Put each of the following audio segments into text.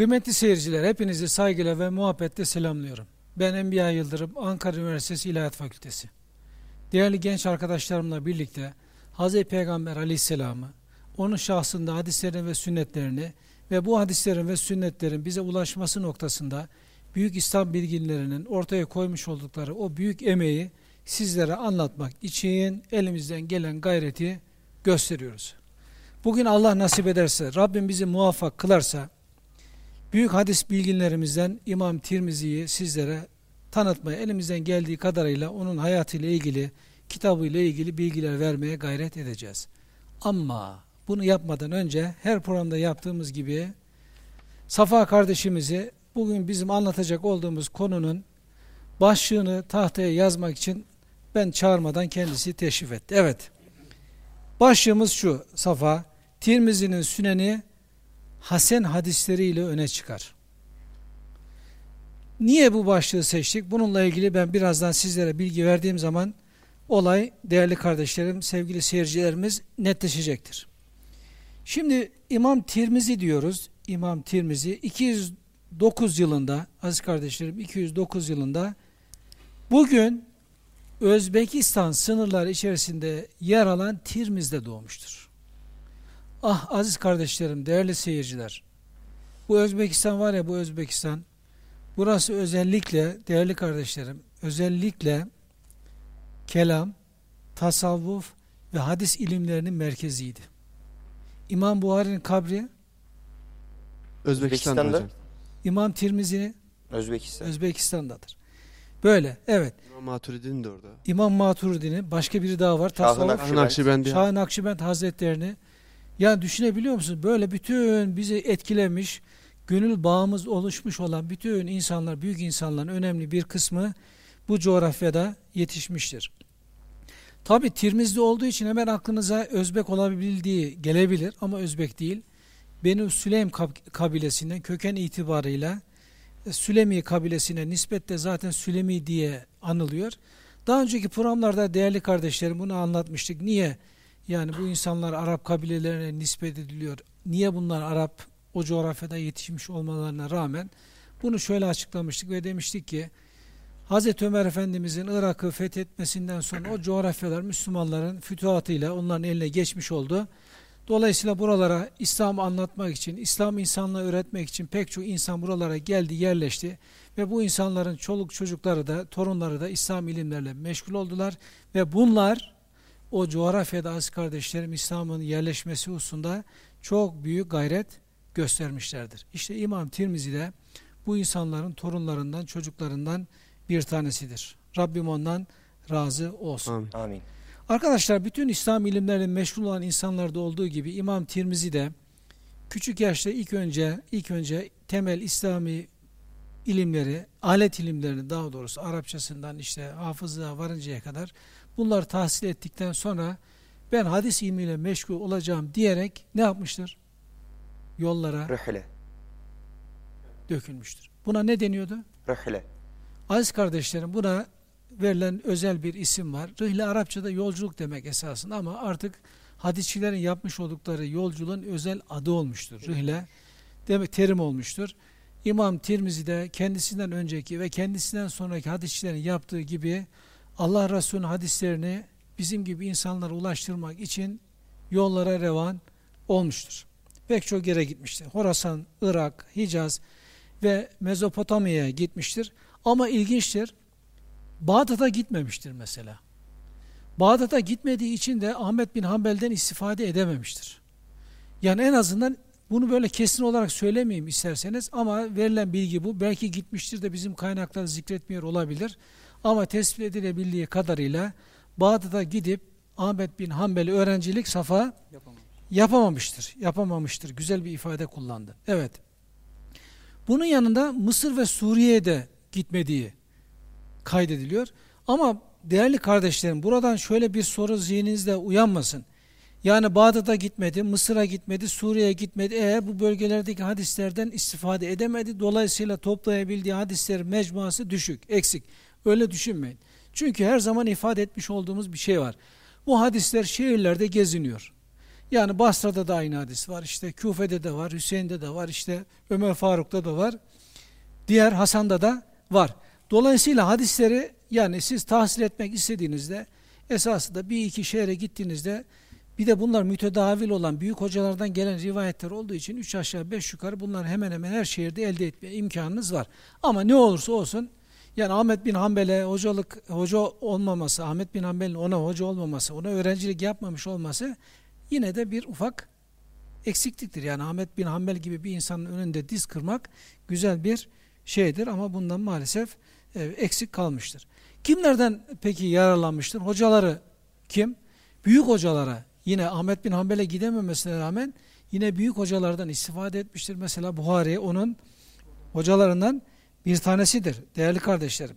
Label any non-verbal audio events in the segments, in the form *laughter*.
Kıymetli seyirciler, hepinizi saygıyla ve muhabbetle selamlıyorum. Ben Enbiya Yıldırım, Ankara Üniversitesi İlahiyat Fakültesi. Değerli genç arkadaşlarımla birlikte Hz. Peygamber Aleyhisselam'ı, onun şahsında hadislerini ve sünnetlerini ve bu hadislerin ve sünnetlerin bize ulaşması noktasında büyük İslam bilginlerinin ortaya koymuş oldukları o büyük emeği sizlere anlatmak için elimizden gelen gayreti gösteriyoruz. Bugün Allah nasip ederse, Rabbim bizi muvaffak kılarsa, büyük hadis bilginlerimizden İmam Tirmizi'yi sizlere tanıtmaya, elimizden geldiği kadarıyla onun hayatıyla ilgili, kitabıyla ilgili bilgiler vermeye gayret edeceğiz. Ama bunu yapmadan önce her programda yaptığımız gibi Safa kardeşimizi bugün bizim anlatacak olduğumuz konunun başlığını tahtaya yazmak için ben çağırmadan kendisi teşrif etti. Evet. Başlığımız şu Safa. Tirmizi'nin süneni Hasen hadisleriyle öne çıkar. Niye bu başlığı seçtik? Bununla ilgili ben birazdan sizlere bilgi verdiğim zaman olay değerli kardeşlerim, sevgili seyircilerimiz netleşecektir. Şimdi İmam Tirmizi diyoruz. İmam Tirmizi 209 yılında aziz kardeşlerim 209 yılında bugün Özbekistan sınırları içerisinde yer alan Tirmiz'de doğmuştur. Ah aziz kardeşlerim, değerli seyirciler. Bu Özbekistan var ya bu Özbekistan. Burası özellikle değerli kardeşlerim, özellikle kelam, tasavvuf ve hadis ilimlerinin merkeziydi. İmam Buhari'nin kabri Özbekistan'da, Özbekistan'da. hocam. İmam Tirmizi'nin Özbekistan. Özbekistan'dadır. Böyle, evet. İmam Maturidi'nin de orada. İmam Maturidi'nin başka biri daha var. Şahı Tasavvuf, Nakşibend. Şahın Akşibendi. Şah Nakşibend Hazretlerini yani düşünebiliyor musunuz? Böyle bütün bizi etkilemiş, gönül bağımız oluşmuş olan bütün insanlar, büyük insanların önemli bir kısmı bu coğrafyada yetişmiştir. Tabi Tirmizli olduğu için hemen aklınıza Özbek olabildiği gelebilir ama Özbek değil. Beni Süleym kab- kabilesinden köken itibarıyla e, Sülemi kabilesine nispetle zaten Sülemi diye anılıyor. Daha önceki programlarda değerli kardeşlerim bunu anlatmıştık. Niye? Yani bu insanlar Arap kabilelerine nispet ediliyor. Niye bunlar Arap o coğrafyada yetişmiş olmalarına rağmen bunu şöyle açıklamıştık ve demiştik ki Hz. Ömer Efendimizin Irak'ı fethetmesinden sonra o coğrafyalar Müslümanların fütuhatıyla onların eline geçmiş oldu. Dolayısıyla buralara İslam'ı anlatmak için, İslam insanlığı öğretmek için pek çok insan buralara geldi, yerleşti. Ve bu insanların çoluk çocukları da, torunları da İslam ilimlerle meşgul oldular. Ve bunlar o coğrafyada az kardeşlerim İslam'ın yerleşmesi hususunda çok büyük gayret göstermişlerdir. İşte İmam Tirmizi de bu insanların torunlarından, çocuklarından bir tanesidir. Rabbim ondan razı olsun. Amin. Arkadaşlar bütün İslam ilimleriyle meşgul olan insanlarda olduğu gibi İmam Tirmizi de küçük yaşta ilk önce ilk önce temel İslami ilimleri, alet ilimlerini daha doğrusu Arapçasından işte hafızlığa varıncaya kadar bunları tahsil ettikten sonra ben hadis ilmiyle meşgul olacağım diyerek ne yapmıştır? Yollara Rühle. dökülmüştür. Buna ne deniyordu? Rühle. Aziz kardeşlerim buna verilen özel bir isim var. Rihle Arapçada yolculuk demek esasında ama artık hadisçilerin yapmış oldukları yolculuğun özel adı olmuştur. Rihle demek terim olmuştur. İmam Tirmizi de kendisinden önceki ve kendisinden sonraki hadisçilerin yaptığı gibi Allah Resulü'nün hadislerini bizim gibi insanlara ulaştırmak için yollara revan olmuştur. Pek çok yere gitmiştir. Horasan, Irak, Hicaz ve Mezopotamya'ya gitmiştir. Ama ilginçtir. Bağdat'a gitmemiştir mesela. Bağdat'a gitmediği için de Ahmet bin Hanbel'den istifade edememiştir. Yani en azından bunu böyle kesin olarak söylemeyeyim isterseniz ama verilen bilgi bu. Belki gitmiştir de bizim kaynaklar zikretmiyor olabilir. Ama tespit edilebildiği kadarıyla Bağdat'a gidip Ahmet bin Hanbel'i öğrencilik safa yapamamıştır. Yapamamıştır. Güzel bir ifade kullandı. Evet. Bunun yanında Mısır ve Suriye'ye de gitmediği kaydediliyor. Ama değerli kardeşlerim buradan şöyle bir soru zihninizde uyanmasın. Yani Bağdat'a gitmedi, Mısır'a gitmedi, Suriye'ye gitmedi. E bu bölgelerdeki hadislerden istifade edemedi. Dolayısıyla toplayabildiği hadislerin mecmuası düşük, eksik. Öyle düşünmeyin. Çünkü her zaman ifade etmiş olduğumuz bir şey var. Bu hadisler şehirlerde geziniyor. Yani Basra'da da aynı hadis var, işte Küfe'de de var, Hüseyin'de de var, işte Ömer Faruk'ta da var, diğer Hasan'da da var. Dolayısıyla hadisleri yani siz tahsil etmek istediğinizde esasında bir iki şehre gittiğinizde bir de bunlar mütedavil olan büyük hocalardan gelen rivayetler olduğu için üç aşağı beş yukarı bunlar hemen hemen her şehirde elde etme imkanınız var. Ama ne olursa olsun yani Ahmet bin Hanbel'e hocalık hoca olmaması, Ahmet bin Hanbel'in ona hoca olmaması, ona öğrencilik yapmamış olması yine de bir ufak eksikliktir. Yani Ahmet bin Hanbel gibi bir insanın önünde diz kırmak güzel bir şeydir ama bundan maalesef e, eksik kalmıştır. Kimlerden peki yararlanmıştır? Hocaları kim? Büyük hocalara yine Ahmet bin Hanbel'e gidememesine rağmen yine büyük hocalardan istifade etmiştir. Mesela Buhari onun hocalarından bir tanesidir değerli kardeşlerim.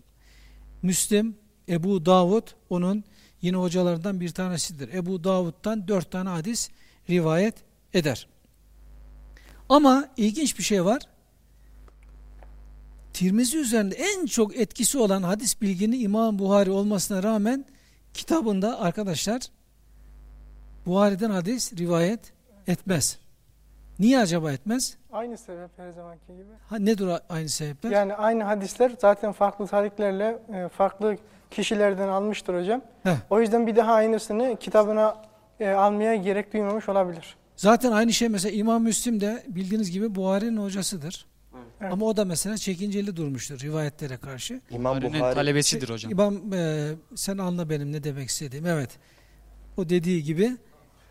Müslim, Ebu Davud onun yine hocalarından bir tanesidir. Ebu Davud'dan dört tane hadis rivayet eder. Ama ilginç bir şey var. Tirmizi üzerinde en çok etkisi olan hadis bilgini İmam Buhari olmasına rağmen kitabında arkadaşlar Buhari'den hadis rivayet etmez. Niye acaba etmez? Aynı sebep her zamanki gibi. Ha, nedir aynı sebepler? Yani aynı hadisler zaten farklı tariklerle e, farklı kişilerden almıştır hocam. Heh. O yüzden bir daha aynısını kitabına e, almaya gerek duymamış olabilir. Zaten aynı şey mesela İmam Müslim de bildiğiniz gibi Buhari'nin hocasıdır. Evet. Ama o da mesela çekinceli durmuştur rivayetlere karşı. İmam Buhari'nin Buhari talebesidir hocam. İmam e, sen anla benim ne demek istediğim. Evet. O dediği gibi.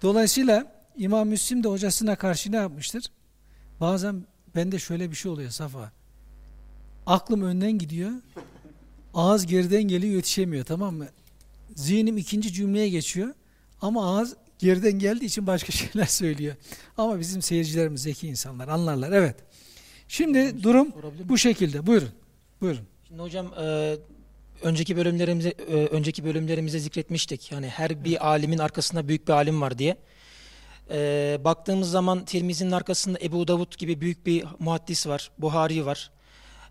Dolayısıyla İmam Müslim de hocasına karşı ne yapmıştır? Bazen bende şöyle bir şey oluyor Safa. Aklım önden gidiyor. Ağız geriden geliyor yetişemiyor tamam mı? Zihnim ikinci cümleye geçiyor. Ama ağız geriden geldiği için başka *laughs* şeyler söylüyor. Ama bizim seyircilerimiz zeki insanlar anlarlar. Evet. Şimdi durum Sorabilir bu şekilde. Buyurun. Buyurun. Şimdi hocam e, önceki bölümlerimize e, önceki bölümlerimize zikretmiştik. Yani her bir alimin arkasında büyük bir alim var diye. E, baktığımız zaman Tirmizi'nin arkasında Ebu Davud gibi büyük bir muhaddis var, Buhari var.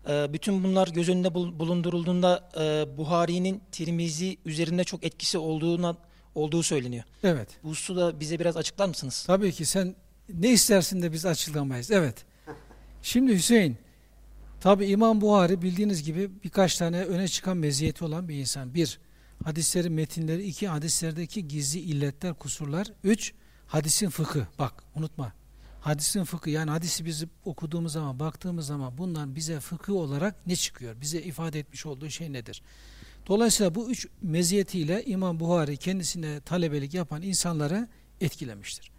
E, bütün bunlar göz önünde bul- bulundurulduğunda e, Buhari'nin Tirmizi üzerinde çok etkisi olduğuna olduğu söyleniyor. Evet. Bu hususu da bize biraz açıklar mısınız? Tabii ki sen ne istersin de biz açıklamayız. Evet. Şimdi Hüseyin, tabi İmam Buhari bildiğiniz gibi birkaç tane öne çıkan meziyeti olan bir insan. Bir, hadislerin metinleri. iki hadislerdeki gizli illetler, kusurlar. Üç, hadisin fıkı. Bak unutma. Hadisin fıkı yani hadisi biz okuduğumuz zaman, baktığımız zaman bundan bize fıkı olarak ne çıkıyor? Bize ifade etmiş olduğu şey nedir? Dolayısıyla bu üç meziyetiyle İmam Buhari kendisine talebelik yapan insanları etkilemiştir.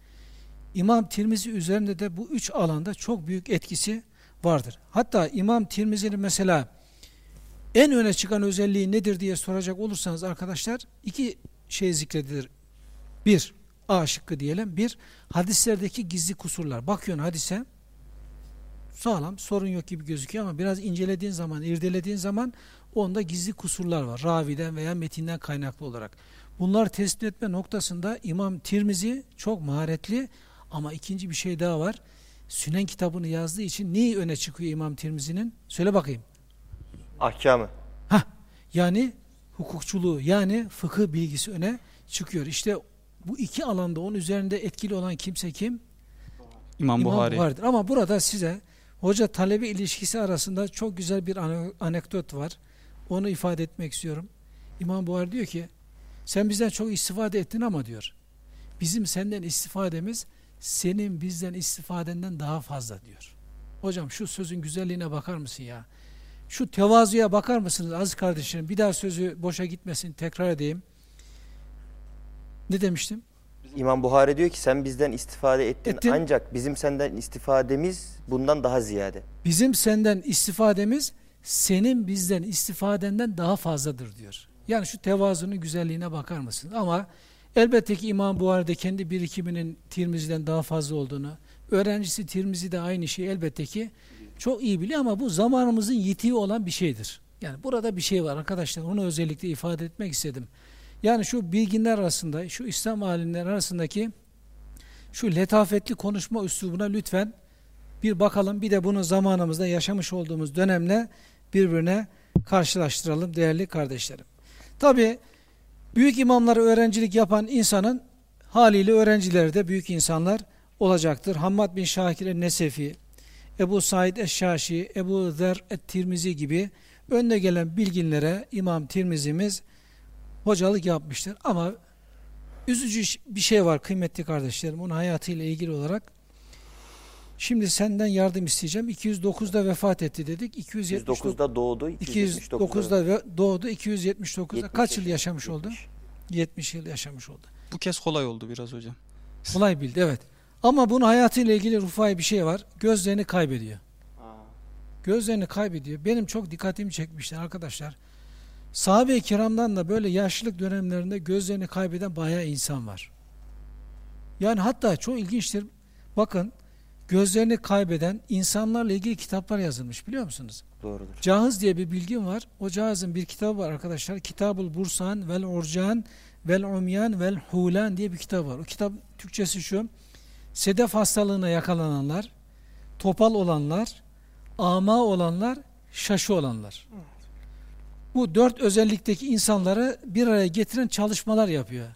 İmam Tirmizi üzerinde de bu üç alanda çok büyük etkisi vardır. Hatta İmam Tirmizi'nin mesela en öne çıkan özelliği nedir diye soracak olursanız arkadaşlar iki şey zikredilir. Bir, A şıkkı diyelim. Bir, hadislerdeki gizli kusurlar. Bakıyorsun hadise sağlam, sorun yok gibi gözüküyor ama biraz incelediğin zaman, irdelediğin zaman onda gizli kusurlar var. Raviden veya metinden kaynaklı olarak. Bunlar tespit etme noktasında İmam Tirmizi çok maharetli ama ikinci bir şey daha var. Sünen kitabını yazdığı için neyi öne çıkıyor İmam Tirmizi'nin? Söyle bakayım. ahkamı. Hah, yani hukukçuluğu yani fıkıh bilgisi öne çıkıyor. İşte bu iki alanda onun üzerinde etkili olan kimse kim? İmam, Buhari. Buhari'dir. Ama burada size hoca talebe ilişkisi arasında çok güzel bir ane- anekdot var. Onu ifade etmek istiyorum. İmam Buhari diyor ki sen bizden çok istifade ettin ama diyor. Bizim senden istifademiz senin bizden istifadenden daha fazla diyor. Hocam şu sözün güzelliğine bakar mısın ya? Şu tevazuya bakar mısınız aziz kardeşlerim? Bir daha sözü boşa gitmesin tekrar edeyim. Ne demiştim? İmam Buhari diyor ki sen bizden istifade ettin Ettim. ancak bizim senden istifademiz bundan daha ziyade. Bizim senden istifademiz senin bizden istifadenden daha fazladır diyor. Yani şu tevazunun güzelliğine bakar mısın? Ama elbette ki İmam Buhari'de kendi birikiminin Tirmizi'den daha fazla olduğunu, öğrencisi Tirmizi de aynı şeyi elbette ki çok iyi biliyor ama bu zamanımızın yitiği olan bir şeydir. Yani burada bir şey var arkadaşlar onu özellikle ifade etmek istedim. Yani şu bilginler arasında, şu İslam alimleri arasındaki şu letafetli konuşma üslubuna lütfen bir bakalım bir de bunu zamanımızda yaşamış olduğumuz dönemle birbirine karşılaştıralım değerli kardeşlerim. Tabi büyük imamları öğrencilik yapan insanın Haliyle öğrencileri de büyük insanlar olacaktır. Hammad bin Şakir el-Nesefi, Ebu Said eş-Şaşi, Ebu Zer et-Tirmizi gibi önde gelen bilginlere İmam Tirmizimiz hocalık yapmıştır. Ama üzücü bir şey var kıymetli kardeşlerim onun hayatıyla ilgili olarak. Şimdi senden yardım isteyeceğim. 209'da vefat etti dedik. 279 109'da doğdu. 279'da 209'da ve- doğdu. 279'da kaç yıl yaşamış oldu? 70. 70 yıl yaşamış oldu. Bu kez kolay oldu biraz hocam. Kolay bildi evet. Ama bunun hayatıyla ilgili Rufai bir şey var. Gözlerini kaybediyor. Gözlerini kaybediyor. Benim çok dikkatimi çekmişler arkadaşlar. Sahabe-i kiramdan da böyle yaşlılık dönemlerinde gözlerini kaybeden bayağı insan var. Yani hatta çok ilginçtir. Bakın gözlerini kaybeden insanlarla ilgili kitaplar yazılmış biliyor musunuz? Doğrudur. Cahız diye bir bilgim var. O Cahız'ın bir kitabı var arkadaşlar. Kitabul Bursan vel Urcan vel Umyan vel Hulan diye bir kitap var. O kitap Türkçesi şu. Sedef hastalığına yakalananlar, topal olanlar, ama olanlar, şaşı olanlar. Bu dört özellikteki insanları bir araya getiren çalışmalar yapıyor.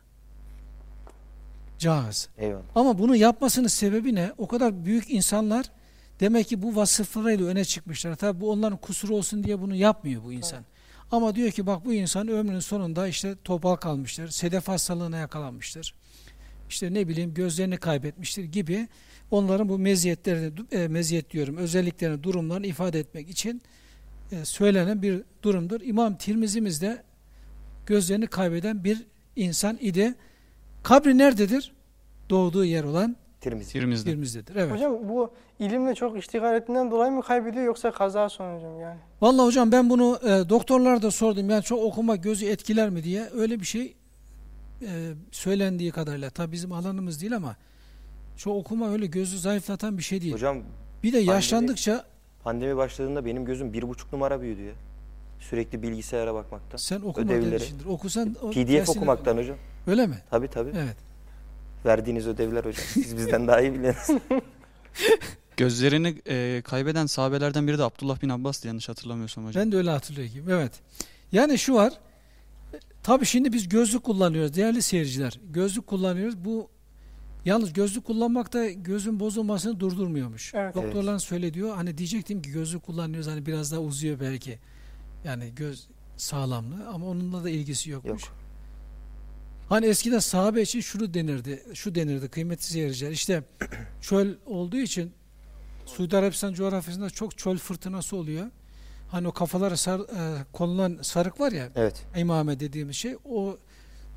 Cahız. Eyvallah. Ama bunu yapmasının sebebi ne? O kadar büyük insanlar demek ki bu vasıflarıyla öne çıkmışlar. Tabi bu onların kusuru olsun diye bunu yapmıyor bu insan. Ama diyor ki bak bu insan ömrünün sonunda işte topal kalmıştır, sedef hastalığına yakalanmıştır. İşte ne bileyim gözlerini kaybetmiştir gibi onların bu meziyetlerini, e, meziyet diyorum, özelliklerini, durumlarını ifade etmek için e, söylenen bir durumdur. İmam Tirmizimiz de gözlerini kaybeden bir insan idi. Kabri nerededir? Doğduğu yer olan Tirmizi. Tirmiz'de. Tirmiz'dedir. Evet. Hocam bu ilimle çok iştigal ettiğinden dolayı mı kaybediyor yoksa kaza sonucu mu yani? Vallahi hocam ben bunu e, doktorlara da sordum. Yani çok okuma gözü etkiler mi diye. Öyle bir şey e, söylendiği kadarıyla. Tabi bizim alanımız değil ama çok okuma öyle gözü zayıflatan bir şey değil. Hocam bir de yaşlandıkça pandemi başladığında benim gözüm bir buçuk numara büyüdü ya. Sürekli bilgisayara bakmaktan. sen okumadığın ödevleri. içindir. Okusan o PDF tersine- okumaktan hocam. Öyle mi? Tabii tabii. Evet. Verdiğiniz ödevler hocam. Siz bizden daha iyi biliyorsunuz. *laughs* Gözlerini e, kaybeden sahabelerden biri de Abdullah bin Abbas'tı yanlış hatırlamıyorsam hocam. Ben de öyle hatırlıyorum gibi. Evet. Yani şu var. Tabii şimdi biz gözlük kullanıyoruz değerli seyirciler. Gözlük kullanıyoruz. Bu yalnız gözlük kullanmak da gözün bozulmasını durdurmuyormuş. Evet. Doktorların söyle diyor. Hani diyecektim ki gözlük kullanıyoruz hani biraz daha uzuyor belki. Yani göz sağlamlığı ama onunla da ilgisi yokmuş. Yok. Hani eskiden sahabe için şunu denirdi. Şu denirdi kıymetli seyirciler. İşte *clears throat* çöl olduğu için Suudi Arabistan coğrafyasında çok çöl fırtınası oluyor. Hani o kafalara sar, e, konulan sarık var ya Evet. imame dediğimiz şey o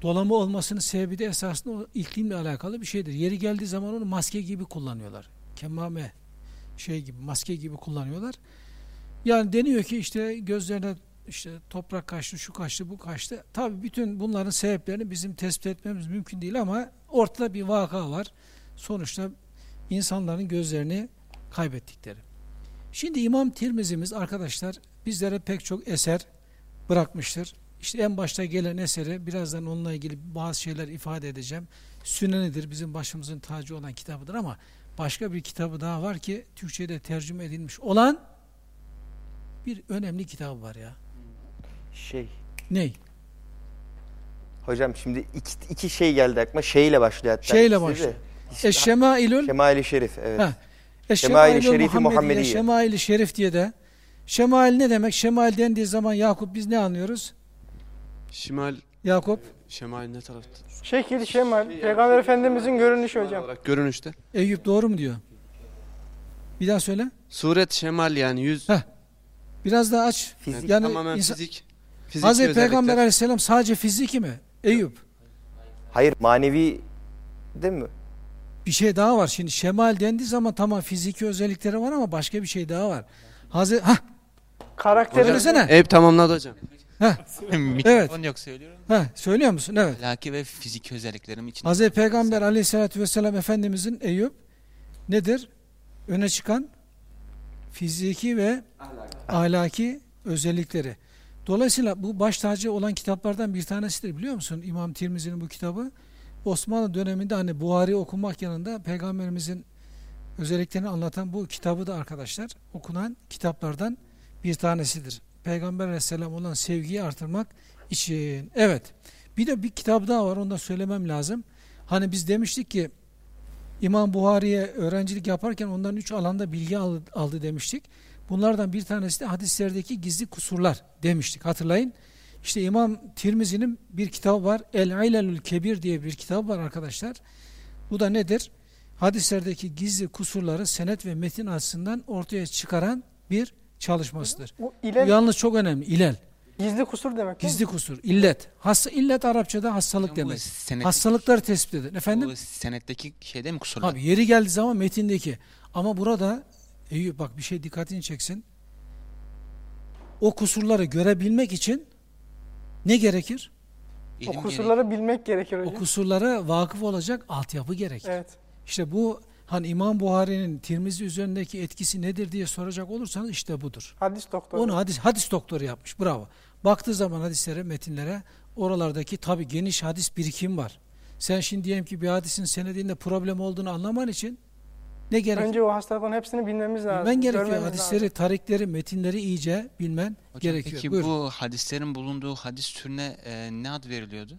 dolama olmasının sebebi de esasında o iklimle alakalı bir şeydir. Yeri geldiği zaman onu maske gibi kullanıyorlar. Kemame şey gibi maske gibi kullanıyorlar. Yani deniyor ki işte gözlerine işte toprak kaçtı, şu kaçtı, bu kaçtı. Tabii bütün bunların sebeplerini bizim tespit etmemiz mümkün değil ama ortada bir vaka var. Sonuçta insanların gözlerini kaybettikleri. Şimdi İmam Tirmizimiz arkadaşlar bizlere pek çok eser bırakmıştır. İşte en başta gelen eseri birazdan onunla ilgili bazı şeyler ifade edeceğim. Sünenidir bizim başımızın tacı olan kitabıdır ama başka bir kitabı daha var ki Türkçe'de tercüme edilmiş olan bir önemli kitabı var ya. Şey. Ney? Hocam şimdi iki, iki şey geldi aklıma. Şeyle başlıyor hatta. Şeyle başlıyor. Eşşemailül Şemali Şerif. Evet. Şemail-i Eşşemailül Şerifi Muhammediye. Şemail-i Şerif diye de Şemail ne demek? Şemail dendiği zaman Yakup biz ne anlıyoruz? Şimal, Yakup şemal ne tarafta? Şekil, şemal, Peygamber Efendimizin görünüşü hocam. Olarak görünüşte. Eyüp doğru mu diyor? Bir daha söyle. Suret şemal yani yüz. Heh. Biraz daha aç. Fizik. Yani tamamen insan- fizik. Fiziki Hazreti. Peygamber aleyhisselam sadece fiziki mi? Eyüp. Hayır manevi değil mi? Bir şey daha var. Şimdi şemal dendiği zaman tamam fiziki özellikleri var ama başka bir şey daha var. Hazreti Hah, Karakteri. söylesene. Eyüp tamamladı hocam. *laughs* Mikrofon yok söylüyorum. Heh, söylüyor musun? Evet. Ahlaki ve fiziki özelliklerim için. Hazreti Peygamber aleyhissalatü vesselam Efendimizin Eyüp nedir? Öne çıkan fiziki ve ahlaki özellikleri. Dolayısıyla bu baş tacı olan kitaplardan bir tanesidir biliyor musun? İmam Tirmizi'nin bu kitabı. Osmanlı döneminde hani Buhari okumak yanında Peygamberimizin özelliklerini anlatan bu kitabı da arkadaşlar okunan kitaplardan bir tanesidir. Peygamber aleyhisselam olan sevgiyi artırmak için. Evet. Bir de bir kitap daha var onu da söylemem lazım. Hani biz demiştik ki İmam Buhari'ye öğrencilik yaparken ondan üç alanda bilgi aldı, aldı demiştik. Bunlardan bir tanesi de hadislerdeki gizli kusurlar demiştik. Hatırlayın. İşte İmam Tirmizi'nin bir kitabı var. El İlelül Kebir diye bir kitap var arkadaşlar. Bu da nedir? Hadislerdeki gizli kusurları senet ve metin açısından ortaya çıkaran bir çalışmasıdır. Bu Bu ilel yalnız çok önemli. İlel. gizli kusur demek? Gizli kusur. illet. Hasta, illet Arapçada hastalık Bu demek. senet- Hastalıkları tespit eder. Efendim? Bu senetteki şeyde mi kusurlar? Abi yeri geldiği zaman metindeki. Ama burada Eyüp bak bir şey dikkatini çeksin. O kusurları görebilmek için ne gerekir? İlim O kusurları bilmek gerekir O hocam. kusurlara vakıf olacak altyapı gerekir. Evet. İşte bu hani İmam Buhari'nin Tirmizi üzerindeki etkisi nedir diye soracak olursanız işte budur. Hadis doktoru. Onu hadis hadis doktoru yapmış. Bravo. Baktığı zaman hadislere, metinlere oralardaki tabi geniş hadis birikim var. Sen şimdi diyelim ki bir hadisin senedinde problem olduğunu anlaman için ne gerekir? Önce o hastalıkların hepsini bilmemiz lazım. Bilmen gerekiyor. Hadisleri, lazım. tarikleri, metinleri iyice bilmen Hocam gerekiyor. Peki Buyur. bu hadislerin bulunduğu hadis türüne e, ne ad veriliyordu?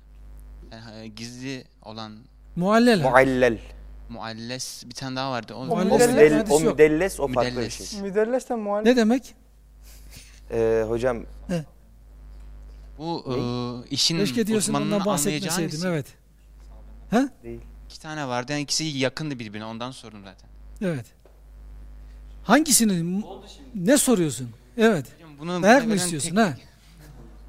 E, gizli olan Muallel. Muallel. Mualles bir tane daha vardı. O, O O, Müdelles müdell- hadis o müdelles o farklı bir Müdelles. şey. Müdelles de muhalif. Ne demek? Ee, hocam bu e, işin Keşke diyorsun ondan bahsetmeseydim. Evet. değil. İki tane vardı. Yani ikisi yakındı birbirine. Ondan sordum zaten. Evet. Hangisini? Ne soruyorsun? Evet. Hocam bunu mı veren istiyorsun tek- ha?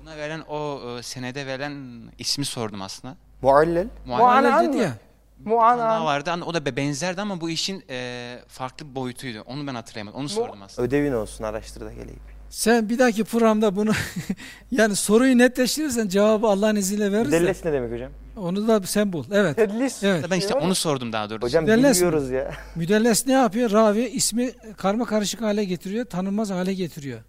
Buna veren o e, senede verilen ismi sordum aslında. Muallel. Muallel dedi ya. Muana. vardı. Hani O da be- benzerdi ama bu işin e, farklı bir boyutuydu. Onu ben hatırlayamadım. Onu sordum aslında. Ödevin olsun araştır da geleyim. Sen bir dahaki programda bunu *laughs* yani soruyu netleştirirsen cevabı Allah'ın izniyle veririz de. Müdelles ne demek hocam? Onu da sen bul. Evet. Tedlis. Evet. Ben işte onu sordum daha doğrusu. Hocam Müdelles mi? bilmiyoruz ya. *laughs* Müdelles ne yapıyor? Ravi ismi karma karışık hale getiriyor, tanınmaz hale getiriyor.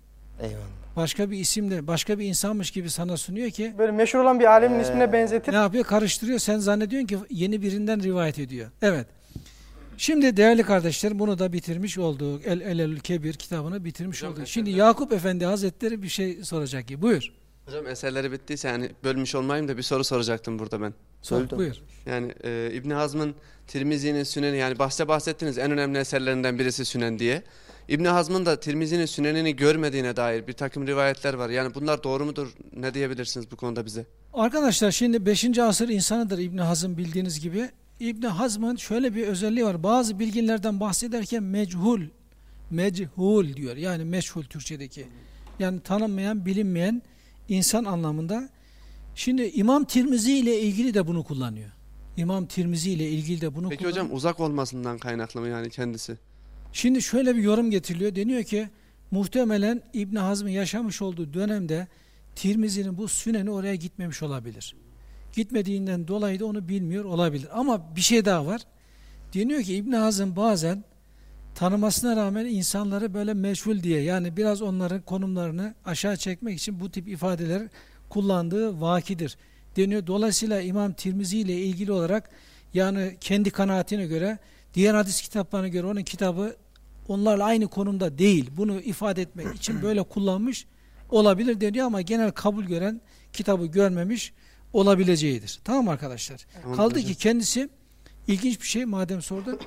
Eyvallah. Başka bir isimle, başka bir insanmış gibi sana sunuyor ki Böyle meşhur olan bir alemin Ee, ismine benzetip ne yapıyor? Karıştırıyor. Sen zannediyorsun ki yeni birinden rivayet ediyor. Evet. Şimdi değerli kardeşlerim bunu da bitirmiş olduk. El Elelül Kebir kitabını bitirmiş olduk. Şimdi Yakup Efendi Hazretleri bir şey soracak ki. Buyur. Hocam eserleri bittiyse yani bölmüş olmayayım da bir soru soracaktım burada ben. Sor, Söyle. buyur. Yani e, İbn Hazm'ın Tirmizi'nin Süneni yani bahse bahsettiniz en önemli eserlerinden birisi Sünen diye. İbn Hazm'ın da Tirmizi'nin Sünenini görmediğine dair bir takım rivayetler var. Yani bunlar doğru mudur? Ne diyebilirsiniz bu konuda bize? Arkadaşlar şimdi 5. asır insanıdır İbn Hazm bildiğiniz gibi. İbn Hazm'ın şöyle bir özelliği var. Bazı bilginlerden bahsederken mechul, mechul diyor. Yani meşhul Türkçedeki. Yani tanınmayan, bilinmeyen insan anlamında. Şimdi İmam Tirmizi ile ilgili de bunu kullanıyor. İmam Tirmizi ile ilgili de bunu Peki kullanıyor. hocam uzak olmasından kaynaklı mı yani kendisi? Şimdi şöyle bir yorum getiriliyor. Deniyor ki muhtemelen İbn Hazm'ın yaşamış olduğu dönemde Tirmizi'nin bu süneni oraya gitmemiş olabilir. Gitmediğinden dolayı da onu bilmiyor olabilir. Ama bir şey daha var. Deniyor ki İbn Hazm bazen tanımasına rağmen insanları böyle meşhul diye yani biraz onların konumlarını aşağı çekmek için bu tip ifadeler kullandığı vakidir. Deniyor. Dolayısıyla İmam Tirmizi ile ilgili olarak yani kendi kanaatine göre diğer hadis kitaplarına göre onun kitabı onlarla aynı konumda değil. Bunu ifade etmek için böyle kullanmış olabilir deniyor ama genel kabul gören kitabı görmemiş olabileceğidir. Tamam mı arkadaşlar? Tamam Kaldı ki kendisi ilginç bir şey madem sordun.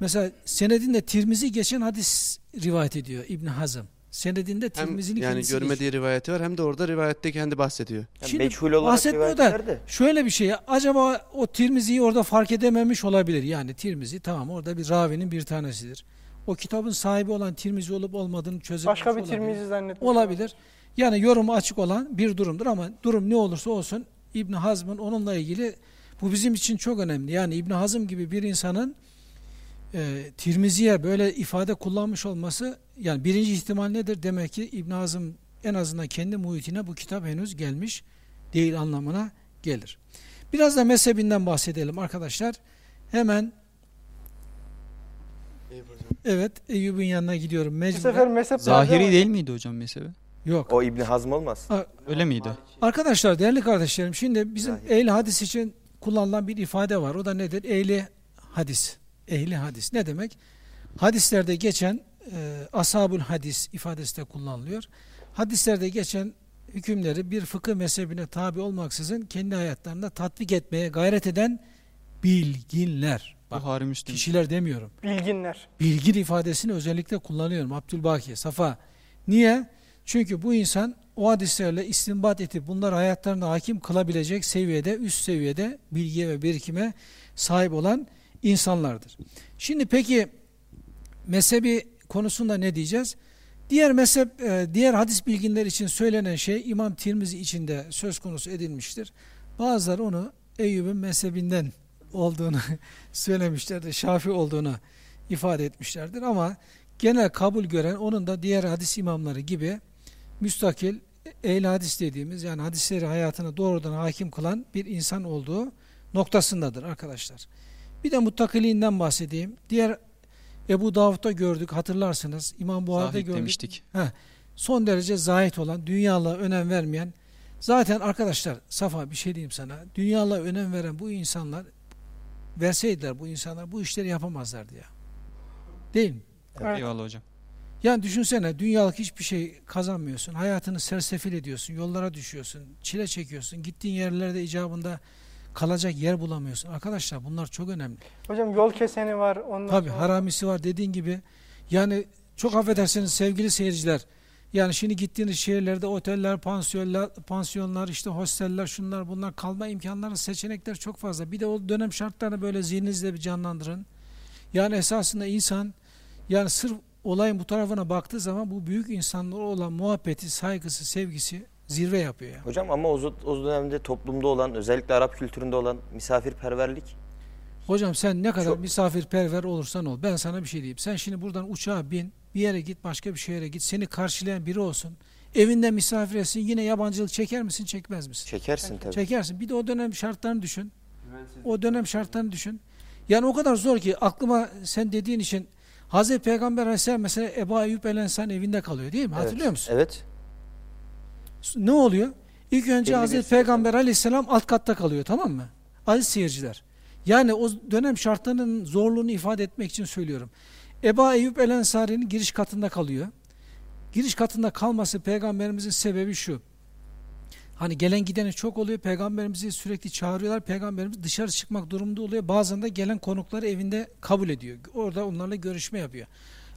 Mesela senedinde Tirmizi geçen hadis rivayet ediyor İbn Hazm. Senedinde Tirmizi'nin yani görmediği geçiyor. rivayeti var hem de orada rivayette kendi bahsediyor. Yani Şimdi meçhul olarak bahsetmiyor da- de. Şöyle bir şey acaba o Tirmizi'yi orada fark edememiş olabilir. Yani Tirmizi tamam orada bir ravinin bir tanesidir. O kitabın sahibi olan Tirmizi olup olmadığını çözememiş başka bir olabilir. Tirmizi zannetmiş. Olabilir. Yani yorumu açık olan bir durumdur ama durum ne olursa olsun İbn Hazm'ın onunla ilgili bu bizim için çok önemli. Yani İbn Hazm gibi bir insanın e, Tirmizi'ye böyle ifade kullanmış olması yani birinci ihtimal nedir? Demek ki İbn Hazm en azından kendi muhitine bu kitap henüz gelmiş değil anlamına gelir. Biraz da mezhebinden bahsedelim arkadaşlar. Hemen evet Eyyub'un yanına gidiyorum. Bu Mecburen. sefer mezhep Zahiri değil miydi hocam mezhebi? Yok. O İbni Hazm olmaz. Öyle miydi? Arkadaşlar değerli kardeşlerim şimdi bizim Zahir. ehli hadis için kullanılan bir ifade var. O da nedir? Ehli hadis. Ehli hadis. Ne demek? Hadislerde geçen e, ashabul hadis ifadesi de kullanılıyor. Hadislerde geçen hükümleri bir fıkıh mezhebine tabi olmaksızın kendi hayatlarında tatbik etmeye gayret eden bilginler. Bak, Buhari Müslim. kişiler demiyorum. Bilginler. Bilgin ifadesini özellikle kullanıyorum Abdülbaki, Safa. Niye? Çünkü bu insan o hadislerle istinbat edip bunlar hayatlarına hakim kılabilecek seviyede, üst seviyede bilgiye ve birikime sahip olan insanlardır. Şimdi peki mezhebi konusunda ne diyeceğiz? Diğer mezhep, e, diğer hadis bilginler için söylenen şey İmam Tirmizi içinde söz konusu edilmiştir. Bazıları onu Eyyub'un mezhebinden olduğunu *laughs* söylemişlerdir, Şafi olduğunu ifade etmişlerdir ama genel kabul gören onun da diğer hadis imamları gibi müstakil ehl hadis dediğimiz yani hadisleri hayatına doğrudan hakim kılan bir insan olduğu noktasındadır arkadaşlar. Bir de muttakiliğinden bahsedeyim. Diğer Ebu Davud'da gördük hatırlarsınız. İmam Buhari'de gördük. demiştik. Son derece zahit olan, dünyalığa önem vermeyen zaten arkadaşlar Safa bir şey diyeyim sana. Dünyalığa önem veren bu insanlar verseydiler bu insanlar bu işleri yapamazlardı ya. Değil mi? Evet. Eyvallah hocam. Yani düşünsene dünyalık hiçbir şey kazanmıyorsun. Hayatını sersefil ediyorsun. Yollara düşüyorsun. Çile çekiyorsun. Gittiğin yerlerde icabında kalacak yer bulamıyorsun. Arkadaşlar bunlar çok önemli. Hocam yol keseni var. Ondan Tabi sonra- haramisi var dediğin gibi. Yani çok affedersiniz sevgili seyirciler. Yani şimdi gittiğiniz şehirlerde oteller, pansiyonlar, pansiyonlar, işte hosteller, şunlar bunlar kalma imkanları, seçenekler çok fazla. Bir de o dönem şartlarını böyle zihninizde bir canlandırın. Yani esasında insan yani sırf olayın bu tarafına baktığı zaman bu büyük insanlara olan muhabbeti, saygısı, sevgisi zirve yapıyor. Yani. Hocam ama o, o dönemde toplumda olan özellikle Arap kültüründe olan misafirperverlik Hocam sen ne kadar Çok- misafirperver olursan ol. Ben sana bir şey diyeyim. Sen şimdi buradan uçağa bin, bir yere git, başka bir şehre git. Seni karşılayan biri olsun. Evinde misafir etsin. Yine yabancılık çeker misin, çekmez misin? çekersin tabii. Çekersin. Bir de o dönem şartlarını düşün. O dönem şartlarını düşün. Yani o kadar zor ki aklıma sen dediğin için Hazreti Peygamber Aleyhisselam mesela Ebu Ayyub El Ensari evinde kalıyor değil mi? Evet. Hatırlıyor musun? Evet. Ne oluyor? İlk önce Belli bir Hazreti Peygamber Aleyhisselam alt katta kalıyor tamam mı? Aziz seyirciler. Yani o dönem şartlarının zorluğunu ifade etmek için söylüyorum. Eba Eyyub El Ensari'nin giriş katında kalıyor. Giriş katında kalması peygamberimizin sebebi şu. Hani gelen gideni çok oluyor. Peygamberimizi sürekli çağırıyorlar. Peygamberimiz dışarı çıkmak durumunda oluyor. Bazen de gelen konukları evinde kabul ediyor. Orada onlarla görüşme yapıyor.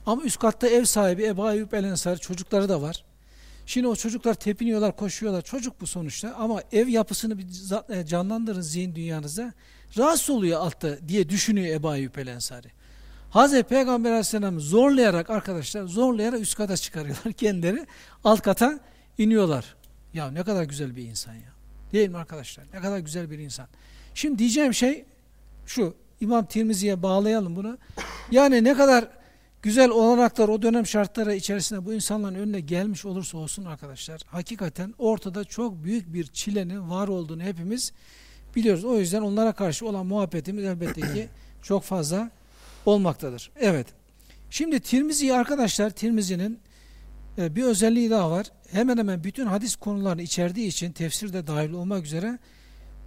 Ama üst katta ev sahibi Ebu Eyyub El Ensari çocukları da var. Şimdi o çocuklar tepiniyorlar, koşuyorlar. Çocuk bu sonuçta ama ev yapısını bir e, canlandırın zihin dünyanızda. Rahatsız oluyor altta diye düşünüyor Ebu Eyyub El Ensari. Hazreti Peygamber Aleyhisselam'ı zorlayarak arkadaşlar zorlayarak üst kata çıkarıyorlar *laughs* kendileri. Alt kata iniyorlar. Ya ne kadar güzel bir insan ya. Değil mi arkadaşlar? Ne kadar güzel bir insan. Şimdi diyeceğim şey şu. İmam Tirmizi'ye bağlayalım bunu. *coughs* Yani ne kadar güzel olanaklar o dönem şartları içerisinde bu insanların önüne gelmiş olursa olsun arkadaşlar hakikaten ortada çok büyük bir çilenin var olduğunu hepimiz biliyoruz. O yüzden onlara karşı olan muhabbetimiz elbette ki *coughs* çok fazla olmaktadır. Evet. Şimdi Tirmizi arkadaşlar Tirmizi'nin e, bir özelliği daha var. Hemen hemen bütün hadis konularını içerdiği için tefsir de dahil olmak üzere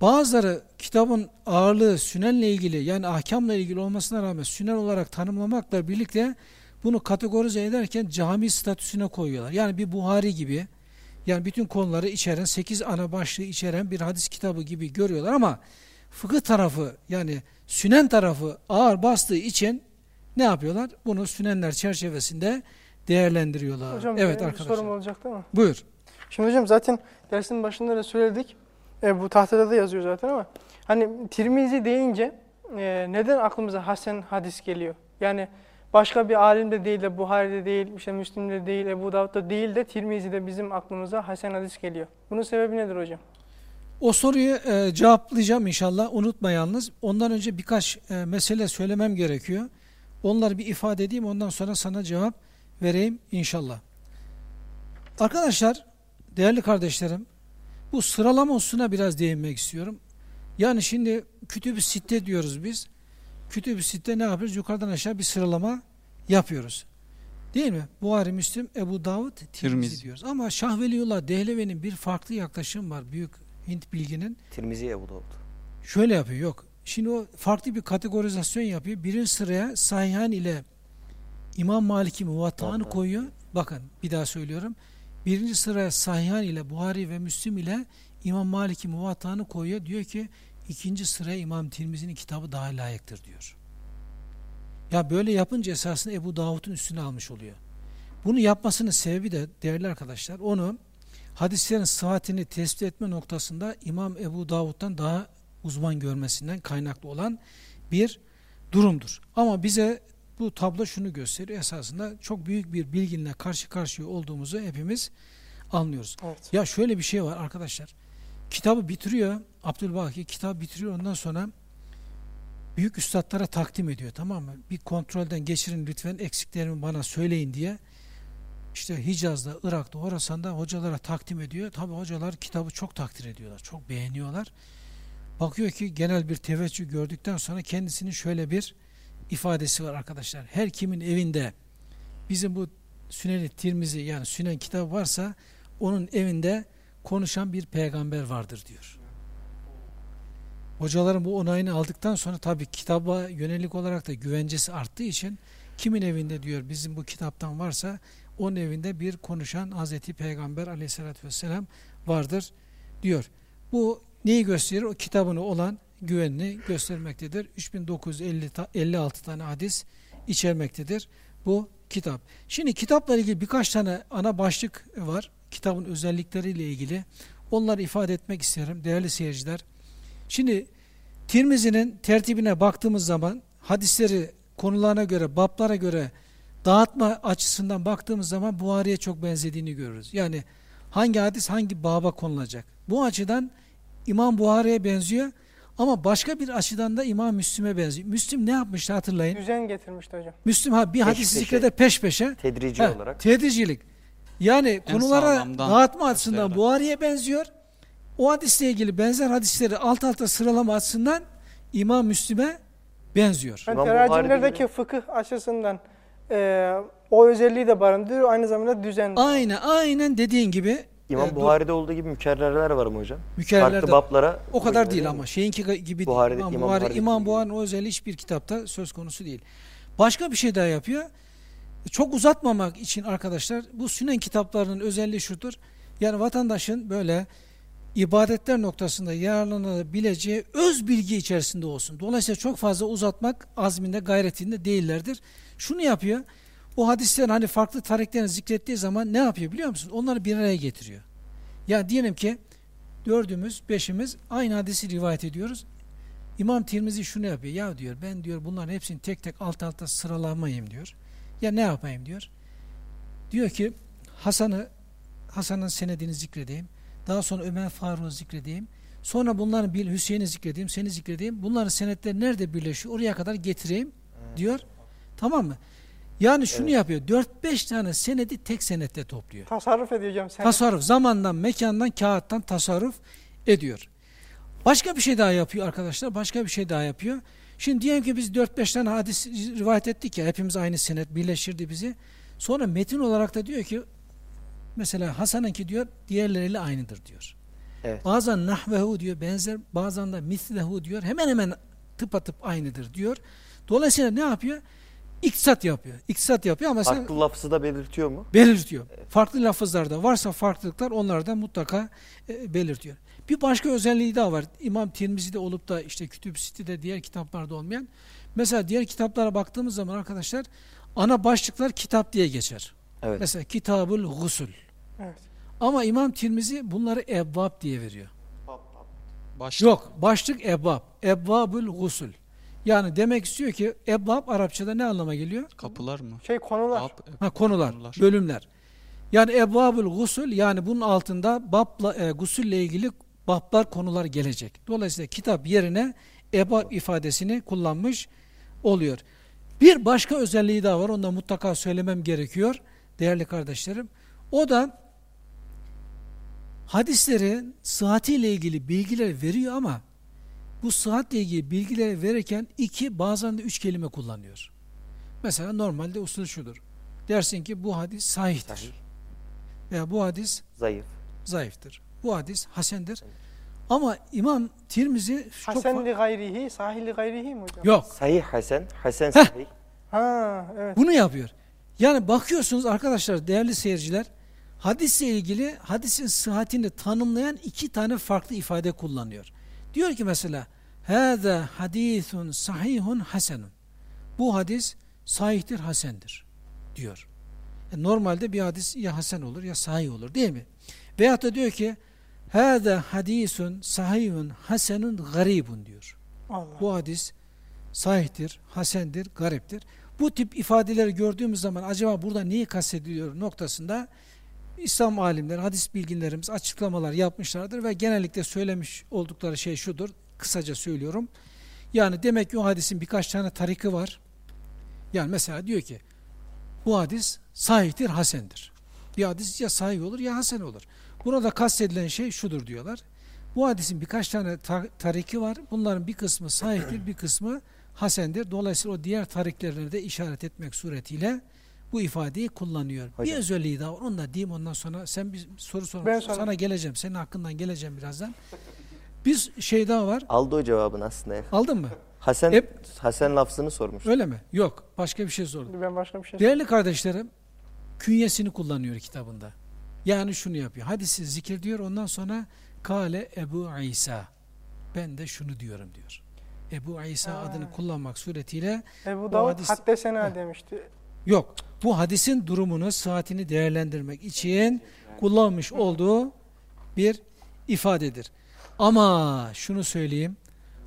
bazıları kitabın ağırlığı sünenle ilgili yani ahkamla ilgili olmasına rağmen sünen olarak tanımlamakla birlikte bunu kategorize ederken cami statüsüne koyuyorlar. Yani bir Buhari gibi yani bütün konuları içeren 8 ana başlığı içeren bir hadis kitabı gibi görüyorlar ama fıkıh tarafı yani sünen tarafı ağır bastığı için ne yapıyorlar? Bunu sünenler çerçevesinde değerlendiriyorlar. Hocam evet bir sorum arkadaşlar. olacaktı ama. Buyur. Şimdi hocam zaten dersin başında da söyledik. E, bu tahtada da yazıyor zaten ama hani Tirmizi deyince e, neden aklımıza Hasan hadis geliyor? Yani başka bir alimde değil de Buhari'de değil, işte Müslim'de değil, Ebu Davud'da değil de Tirmizi'de bizim aklımıza Hasan hadis geliyor. Bunun sebebi nedir hocam? O soruyu e, cevaplayacağım inşallah. Unutma yalnız. Ondan önce birkaç e, mesele söylemem gerekiyor. Onları bir ifade edeyim. Ondan sonra sana cevap vereyim inşallah. Arkadaşlar, değerli kardeşlerim, bu sıralama hususuna biraz değinmek istiyorum. Yani şimdi kütüb-i sitte diyoruz biz. Kütüb-i sitte ne yapıyoruz? Yukarıdan aşağı bir sıralama yapıyoruz. Değil mi? Buhari, Müslim, Ebu Davud, Tirmizi, diyoruz. Ama Şahveliullah Dehlevi'nin bir farklı yaklaşım var. Büyük Hint bilginin. Tirmizi Ebu Davud. Şöyle yapıyor. Yok. Şimdi o farklı bir kategorizasyon yapıyor. Birinci sıraya Sahihan ile İmam Malik'i muvattağını Muvatta. koyuyor. Bakın bir daha söylüyorum. Birinci sıraya Sahihan ile Buhari ve Müslim ile İmam Malik'i muvattağını koyuyor. Diyor ki ikinci sıraya İmam Tirmizi'nin kitabı daha layıktır diyor. Ya böyle yapınca esasında Ebu Davud'un üstüne almış oluyor. Bunu yapmasının sebebi de değerli arkadaşlar onu hadislerin sıhhatini tespit etme noktasında İmam Ebu Davud'dan daha uzman görmesinden kaynaklı olan bir durumdur. Ama bize bu tablo şunu gösteriyor esasında çok büyük bir bilginle karşı karşıya olduğumuzu hepimiz anlıyoruz. Evet. Ya şöyle bir şey var arkadaşlar. Kitabı bitiriyor Abdülbaki kitabı bitiriyor ondan sonra büyük üstadlara takdim ediyor tamam mı? Bir kontrolden geçirin lütfen eksiklerimi bana söyleyin diye. İşte Hicaz'da, Irak'ta, Horasan'da hocalara takdim ediyor. Tabi hocalar kitabı çok takdir ediyorlar, çok beğeniyorlar. Bakıyor ki genel bir teveccüh gördükten sonra kendisinin şöyle bir ifadesi var arkadaşlar. Her kimin evinde bizim bu Sünen-i Tirmizi yani Sünen kitabı varsa onun evinde konuşan bir peygamber vardır diyor. Hocaların bu onayını aldıktan sonra tabi kitaba yönelik olarak da güvencesi arttığı için kimin evinde diyor bizim bu kitaptan varsa onun evinde bir konuşan Hazreti Peygamber aleyhissalatü vesselam vardır diyor. Bu neyi gösterir? O kitabını olan güvenini göstermektedir. 3956 tane hadis içermektedir bu kitap. Şimdi kitapla ilgili birkaç tane ana başlık var. Kitabın özellikleriyle ilgili. Onları ifade etmek isterim değerli seyirciler. Şimdi Tirmizi'nin tertibine baktığımız zaman hadisleri konularına göre, bablara göre dağıtma açısından baktığımız zaman Buhari'ye çok benzediğini görürüz. Yani hangi hadis hangi baba konulacak. Bu açıdan İmam Buhari'ye benziyor ama başka bir açıdan da İmam Müslim'e benziyor. Müslim ne yapmıştı hatırlayın. Düzen getirmişti hocam. Müslim ha bir Peş hadis peşe. zikreder peş peşe. Tedrici Ha, olarak. Tedricilik. Yani En konulara dağıtma açısından. Buhari'ye benziyor. O hadisle ilgili benzer hadisleri alt alta sıralama açısından İmam Müslim'e benziyor. Ben İmam teracimlerdeki fıkıh açısından e, o özelliği de barındırıyor. Aynı zamanda düzen. Aynen aynen dediğin gibi İmam e, Buhari'de olduğu gibi mükerrerler var mı hocam? mükerrerler Farklı de- bablara o kadar değil mi? ama şeyinki gibi değil. Buhari'de- İmam, İmam Buhari, İmam. Buhari'nin o özelliği hiçbir kitapta söz konusu değil. Başka bir şey daha yapıyor. Çok uzatmamak için arkadaşlar bu sünen kitaplarının özelliği şudur. Yani vatandaşın böyle ibadetler noktasında yararlanabileceği öz bilgi içerisinde olsun. Dolayısıyla çok fazla uzatmak azminde gayretinde değillerdir. Şunu yapıyor. O hadislerin hani farklı tarihlerini zikrettiği zaman ne yapıyor biliyor musun? Onları bir araya getiriyor. Ya diyelim ki dördümüz, beşimiz aynı hadisi rivayet ediyoruz. İmam Tirmizi şunu yapıyor. Ya diyor ben diyor bunların hepsini tek tek alt alta sıralamayayım diyor. Ya ne yapayım diyor. Diyor ki Hasan'ı Hasan'ın senedini zikredeyim. Daha sonra Ömer Faruk'u zikredeyim. Sonra bunların bir Hüseyin'i zikredeyim, seni zikredeyim. Bunların senetleri nerede birleşiyor? Oraya kadar getireyim diyor. Tamam mı? Yani şunu Evet. yapıyor. 4-5 tane senedi tek senette topluyor. Tasarruf ediyor hocam. Sen. Tasarruf. Zamandan, mekandan, kağıttan tasarruf ediyor. Başka bir şey daha yapıyor arkadaşlar. Başka bir şey daha yapıyor. Şimdi diyelim ki biz 4-5 tane hadis rivayet ettik ya. Hepimiz aynı senet birleştirdi bizi. Sonra metin olarak da diyor ki mesela Hasan'ınki diyor diğerleriyle aynıdır diyor. Evet. Bazen nahvehu diyor benzer. Bazen de mislehu diyor. Hemen hemen tıpatıp aynıdır diyor. Dolayısıyla ne yapıyor? İktisat yapıyor. İktisat yapıyor ama sen Farklı lafzı da belirtiyor mu? belirtiyor. Farklı lafızlarda varsa farklılıklar onları da mutlaka e, belirtiyor. Bir başka özelliği daha var. İmam Tirmizi'de olup da işte Kütüb Sitti'de diğer kitaplarda olmayan. Mesela diğer kitaplara baktığımız zaman arkadaşlar ana başlıklar kitap diye geçer. Evet. Mesela Kitabul Gusul. Evet. Ama İmam Tirmizi bunları Ebbab diye veriyor. Başlık. Yok, başlık Ebbab. Ebbabul Gusul. Yani demek istiyor ki Ebbab Arapçada ne anlama geliyor? Kapılar mı? Şey konular. Bab- Ha, konular, Konular. bölümler. Yani ebvabul gusul yani bunun altında babla, e, gusülle ilgili bablar konular gelecek. Dolayısıyla kitap yerine ebab ifadesini kullanmış oluyor. Bir başka özelliği daha var. Onu da mutlaka söylemem gerekiyor değerli kardeşlerim. O da hadislerin sıhhatiyle ilgili bilgiler veriyor ama bu sıhhatle ilgili bilgileri verirken iki bazen de üç kelime kullanıyor. Mesela normalde usul şudur. Dersin ki bu hadis sahihtir. Sahih, Veya bu hadis zayıf. zayıftır. Bu hadis hasendir. Ama İmam Tirmizi çok Hasen li gayrihi, sahih li gayrihi mi hocam? yok. Sahih Hasan Heh. Sahih. Ha evet. Bunu yapıyor. Yani bakıyorsunuz arkadaşlar değerli seyirciler hadisle ilgili hadisin sıhhatini tanımlayan iki tane farklı ifade kullanıyor. Diyor ki mesela Hâzâ hadîthun sahihun hasenun. Bu hadis sahihtir, hasendir diyor. E, normalde bir hadis ya hasen olur ya sahih olur değil mi? Veyahut da diyor ki Hâzâ hadisun sahihun hasenun garibun diyor. Allah. Bu hadis sahihtir, hasendir, gariptir. Bu tip ifadeleri gördüğümüz zaman acaba burada neyi kastediliyor noktasında İslam alimleri, hadis bilginlerimiz açıklamalar yapmışlardır ve genellikle söylemiş oldukları şey şudur. Kısaca söylüyorum. Yani demek ki o hadisin birkaç tane tarikı var. Yani mesela diyor ki bu hadis sahihtir, hasendir. Bir hadis ya sahih olur ya hasen olur. Burada kastedilen şey şudur diyorlar. Bu hadisin birkaç tane ta- tariki var. Bunların bir kısmı sahihtir, bir kısmı hasendir. Dolayısıyla o diğer tariklerine de işaret etmek suretiyle bu ifadeyi kullanıyor. Bir Hocam. özelliği daha var. Onu da diyeyim ondan sonra sen bir soru Ben sormuşsun. sorayım. Sana geleceğim. Senin hakkından geleceğim birazdan. Bir şey daha var. Aldı o cevabını aslında. Aldın mı? Hasan, Hep- Hasan lafzını sormuş. Öyle mi? Yok. Başka bir şey sordum. Ben başka bir şey Değerli kardeşlerim, künyesini kullanıyor kitabında. Yani şunu yapıyor. Hadisi zikrediyor ondan sonra Kale Ebu İsa. Ben de şunu diyorum diyor. Ebu İsa Ha. adını kullanmak suretiyle Ebu Bu Davud hadis- haddesena demişti. Yok. Bu hadisin durumunu, saatini değerlendirmek için kullanmış olduğu bir ifadedir. Ama şunu söyleyeyim.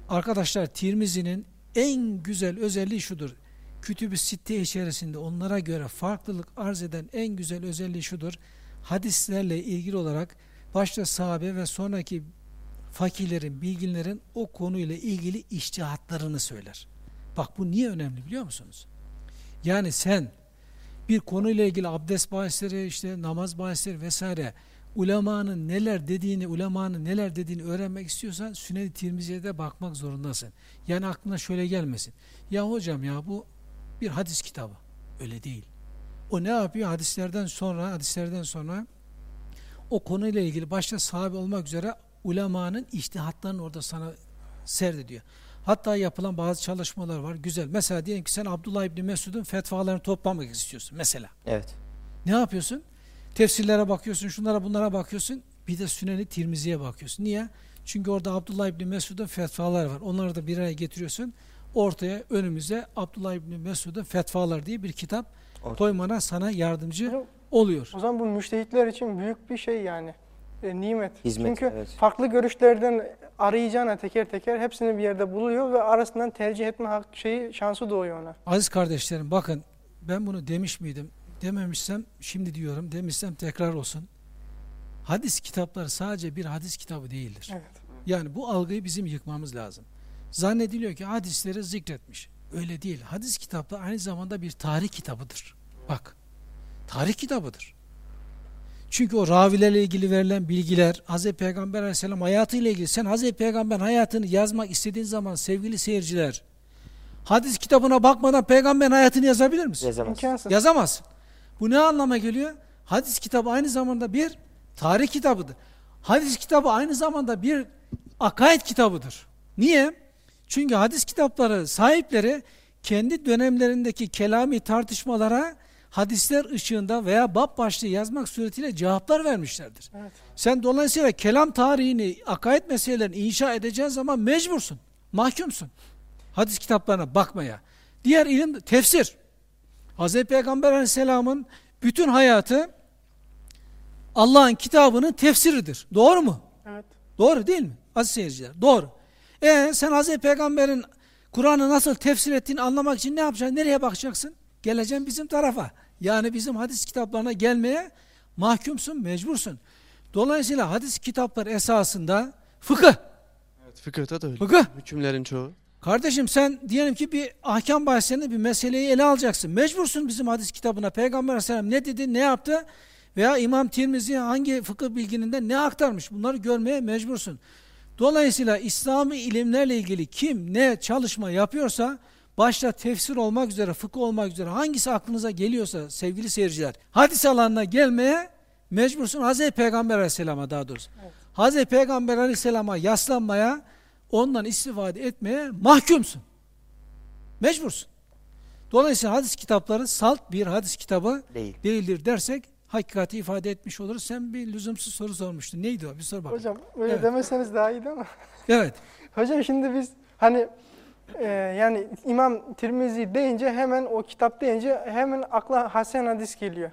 Arkadaşlar Tirmizi'nin en güzel özelliği şudur. Kütüb-ü Sitte içerisinde onlara göre farklılık arz eden en güzel özelliği şudur. Hadislerle ilgili olarak başta sahabe ve sonraki fakirlerin, bilginlerin o konuyla ilgili iştihatlarını söyler. Bak bu niye önemli biliyor musunuz? Yani sen bir konuyla ilgili abdest bahisleri, işte namaz bahisleri vesaire ulemanın neler dediğini, ulemanın neler dediğini öğrenmek istiyorsan Sünnet-i Tirmizi'ye de bakmak zorundasın. Yani aklına şöyle gelmesin. Ya hocam ya bu bir hadis kitabı. Öyle değil. O ne yapıyor? Hadislerden sonra, hadislerden sonra o konuyla ilgili başta sahabe olmak üzere ulemanın iştihatlarını orada sana serdediyor. Hatta yapılan bazı çalışmalar var. Güzel. Mesela diyelim ki sen Abdullah İbni Mesud'un fetvalarını toplamak istiyorsun mesela. Evet. Ne yapıyorsun? Tefsirlere bakıyorsun, şunlara bunlara bakıyorsun. Bir de Süneni Tirmizi'ye bakıyorsun. Niye? Çünkü orada Abdullah İbni Mesud'un fetvalar var. Onları da bir araya getiriyorsun. Ortaya önümüze Abdullah İbni Mesud'un fetvalar diye bir kitap Orta- koymana sana yardımcı Hocam, oluyor. O zaman bu müştehitler için büyük bir şey yani. E, nimet. Hizmet, Çünkü evet. farklı görüşlerden arayacağına teker teker hepsini bir yerde buluyor ve arasından tercih etme hak şeyi şansı doğuyor ona. Aziz kardeşlerim bakın ben bunu demiş miydim? Dememişsem şimdi diyorum. Demişsem tekrar olsun. Hadis kitapları sadece bir hadis kitabı değildir. Evet. Yani bu algıyı bizim yıkmamız lazım. Zannediliyor ki hadisleri zikretmiş. Öyle değil. Hadis kitapları aynı zamanda bir tarih kitabıdır. Bak. Tarih kitabıdır. Çünkü o ravilerle ilgili verilen bilgiler, Hz. Peygamber aleyhisselam hayatıyla ilgili, sen Hz. Peygamber hayatını yazmak istediğin zaman sevgili seyirciler, hadis kitabına bakmadan peygamberin hayatını yazabilir misin? Yazamaz. İmkansız. Yazamazsın. Bu ne anlama geliyor? Hadis kitabı aynı zamanda bir tarih kitabıdır. Hadis kitabı aynı zamanda bir akaid kitabıdır. Niye? Çünkü hadis kitapları sahipleri kendi dönemlerindeki kelami tartışmalara hadisler ışığında veya bab başlığı yazmak suretiyle cevaplar vermişlerdir. Evet. Sen dolayısıyla kelam tarihini, akaid meselelerini inşa edeceğin zaman mecbursun, mahkumsun. Hadis kitaplarına bakmaya. Diğer ilim tefsir. Hz. Peygamber aleyhisselamın bütün hayatı Allah'ın kitabının tefsiridir. Doğru mu? Evet. Doğru değil mi? Aziz seyirciler. Doğru. E sen Hz. Peygamber'in Kur'an'ı nasıl tefsir ettiğini anlamak için ne yapacaksın? Nereye bakacaksın? Geleceksin bizim tarafa. Yani bizim hadis kitaplarına gelmeye mahkumsun, mecbursun. Dolayısıyla hadis kitapları esasında fıkıh. Evet, fıkıhta da öyle. Fıkıh. Hükümlerin çoğu. Kardeşim sen diyelim ki bir ahkam bahsinde bir meseleyi ele alacaksın. Mecbursun bizim hadis kitabına. Peygamber Aleyhisselam ne dedi, ne yaptı veya İmam Tirmizi hangi fıkıh bilgininden ne aktarmış bunları görmeye mecbursun. Dolayısıyla İslami ilimlerle ilgili kim ne çalışma yapıyorsa başta tefsir olmak üzere, fıkıh olmak üzere hangisi aklınıza geliyorsa sevgili seyirciler hadis alanına gelmeye mecbursun Hazreti Peygamber Aleyhisselam'a daha doğrusu. Hazreti Peygamber Aleyhisselam'a yaslanmaya ondan istifade etmeye mahkumsun. Mecbursun. Dolayısıyla hadis kitapları salt bir hadis kitabı Değil. değildir dersek hakikati ifade etmiş oluruz. Sen bir lüzumsuz soru sormuştun. Neydi o? Bir sor bakalım. Hocam öyle Evet. demeseniz daha iyiydi ama. Evet. *laughs* Hocam şimdi biz Hani e, yani İmam Tirmizi deyince hemen o kitap deyince hemen akla Hasan hadis geliyor.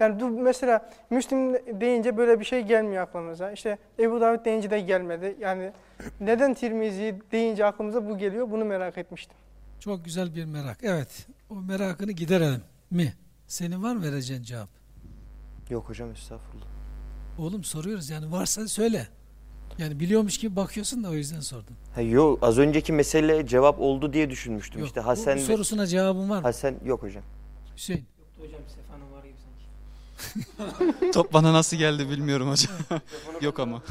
Yani du- mesela Müslim deyince böyle bir şey gelmiyor aklımıza. İşte Ebu Davud deyince de gelmedi. Yani neden Tirmizi deyince aklımıza bu geliyor? Bunu merak etmiştim. Çok güzel bir merak. Evet. O merakını giderelim mi? Senin var mı vereceğin cevap? Yok hocam estağfurullah. Oğlum soruyoruz yani varsa söyle. Yani biliyormuş gibi bakıyorsun da o yüzden sordum. Ha, yok az önceki mesele cevap oldu diye düşünmüştüm. Yok, işte Hasan bu sorusuna cevabın var mı? Hasan yok hocam. Hüseyin. Hocam Stefan'ın var gibi sanki. *laughs* Top bana nasıl geldi bilmiyorum hocam. *laughs* Yok ama.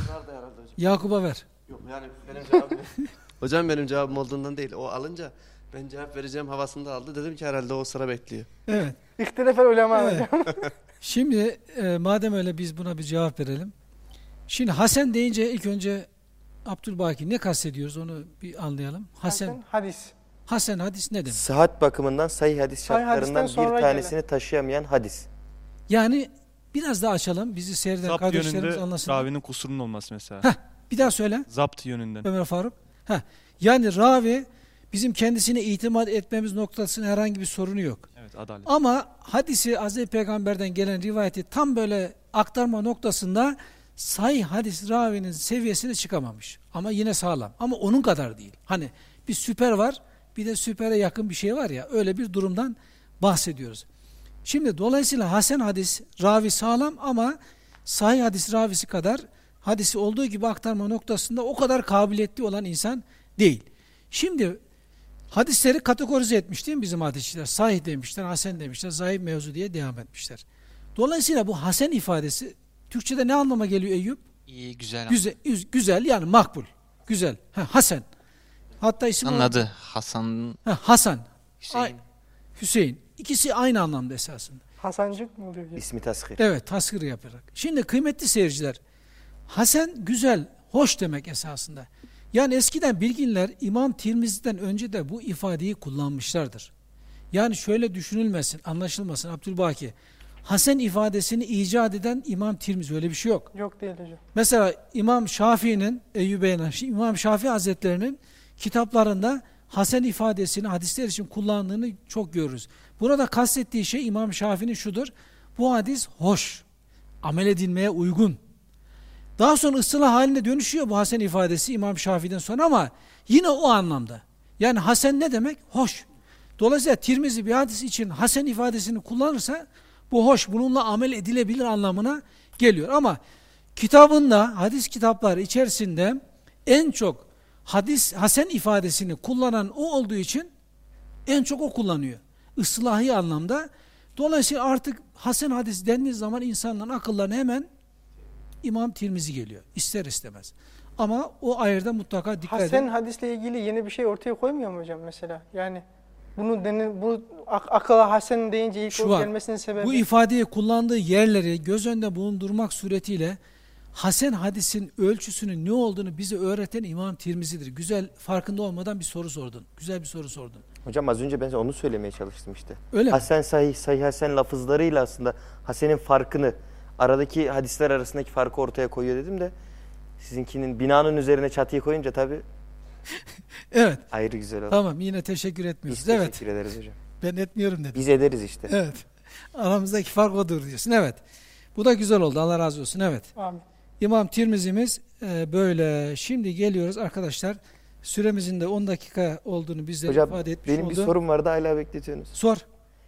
Yakup'a ver. Yok yani benim cevabım *laughs* Hocam benim cevabım olduğundan değil. O alınca ben cevap vereceğim havasında aldı. Dedim ki herhalde o sıra bekliyor. Evet. İhtilafel ulema Evet. hocam. Şimdi e, madem öyle biz buna bir cevap verelim. Şimdi Hasan deyince ilk önce Abdülbaki ne kastediyoruz onu bir anlayalım. Hasan, Hasan hadis. Hasan hadis ne demek? Sıhhat bakımından sahih hadis Sahih şartlarından bir tanesini taşıyamayan hadis. Yani biraz daha açalım. Bizi seyreden Zapt kardeşlerimiz yönünde anlasın. ravinin kusurunun olması mesela. Heh. Bir daha söyle Zapt yönünden. Ömer Faruk. Heh. Yani ravi bizim kendisine itimat etmemiz noktasında herhangi bir sorunu yok. Evet adalet. Ama hadisi Hazreti Peygamber'den gelen rivayeti tam böyle aktarma noktasında sahih hadis ravinin seviyesine çıkamamış. Ama yine sağlam. Ama onun kadar değil. Hani bir süper var bir de süpere yakın bir şey var ya öyle bir durumdan bahsediyoruz. Şimdi dolayısıyla Hasan hadis ravi sağlam ama sahih hadis ravisi kadar hadisi olduğu gibi aktarma noktasında o kadar kabiliyetli olan insan değil. Şimdi Hadisleri kategorize etmiş değil mi bizim hadisçiler? Sahih demişler, hasen demişler, zayıf mevzu diye devam etmişler. Dolayısıyla bu hasen ifadesi Türkçe'de ne anlama geliyor Eyüp? İyi, güzel. Güzel, üz- güzel yani makbul. Güzel. Ha, hasen. Hatta isim olarak- Anladı. Hasan, Ha, Hasan, Hüseyin. Ay- Hüseyin. İkisi aynı anlamda esasında. Hasancık mı oluyor? İsmi tasgir. Evet, tasgır yaparak. Şimdi kıymetli seyirciler, Hasan güzel, hoş demek esasında. Yani eskiden bilginler İmam Tirmizi'den önce de bu ifadeyi kullanmışlardır. Yani şöyle düşünülmesin, anlaşılmasın Abdülbaki. Hasan ifadesini icat eden İmam Tirmizi öyle bir şey yok. Yok değil hocam. Mesela İmam Şafii'nin, Eyyube'ye İmam Şafii Hazretlerinin kitaplarında Hasan ifadesini hadisler için kullandığını çok görürüz. Burada kastettiği şey İmam Şafii'nin şudur. Bu hadis hoş, amel edilmeye uygun. Daha sonra ıslah haline dönüşüyor bu Hasan ifadesi İmam Şafii'den sonra ama yine o anlamda. Yani Hasan ne demek? Hoş. Dolayısıyla Tirmizi bir hadis için Hasan ifadesini kullanırsa bu hoş, bununla amel edilebilir anlamına geliyor. Ama kitabında, hadis kitapları içerisinde en çok hadis, Hasan ifadesini kullanan o olduğu için en çok o kullanıyor. Islahi anlamda. Dolayısıyla artık Hasan hadis dendiği zaman insanların akıllarına hemen İmam Tirmizi geliyor. İster istemez. Ama o ayırda mutlaka dikkat edin. hadisle ilgili yeni bir şey ortaya koymuyor mu hocam mesela? Yani bunu deni, bu ak- akıla Hasan deyince ilk Şu o var, gelmesinin sebebi Bu ifadeyi kullandığı yerleri göz önünde bulundurmak suretiyle Hasan hadisin ölçüsünün ne olduğunu bize öğreten İmam Tirmizi'dir. Güzel, farkında olmadan bir soru sordun. Güzel bir soru sordun. Hocam az önce ben onu söylemeye çalıştım işte. Öyle mi? Hasan sahih, sahih Hasan lafızlarıyla aslında Hasan'ın farkını, aradaki hadisler arasındaki farkı ortaya koyuyor dedim de sizinkinin binanın üzerine çatıyı koyunca tabii *laughs* Evet. ayrı güzel oldu. Tamam yine teşekkür etmiyoruz. Biz Evet. teşekkür ederiz hocam. Ben etmiyorum dedim. Biz ederiz işte. Evet. Aramızdaki fark odur diyorsun. Evet. Bu da güzel oldu. Allah razı olsun. Evet. Amin. İmam Tirmizimiz e, böyle. Şimdi geliyoruz arkadaşlar. Süremizin de 10 dakika olduğunu bizlere Hocam ifade etmiş benim oldu. bir sorum vardı hala bekletiyorsunuz. Sor.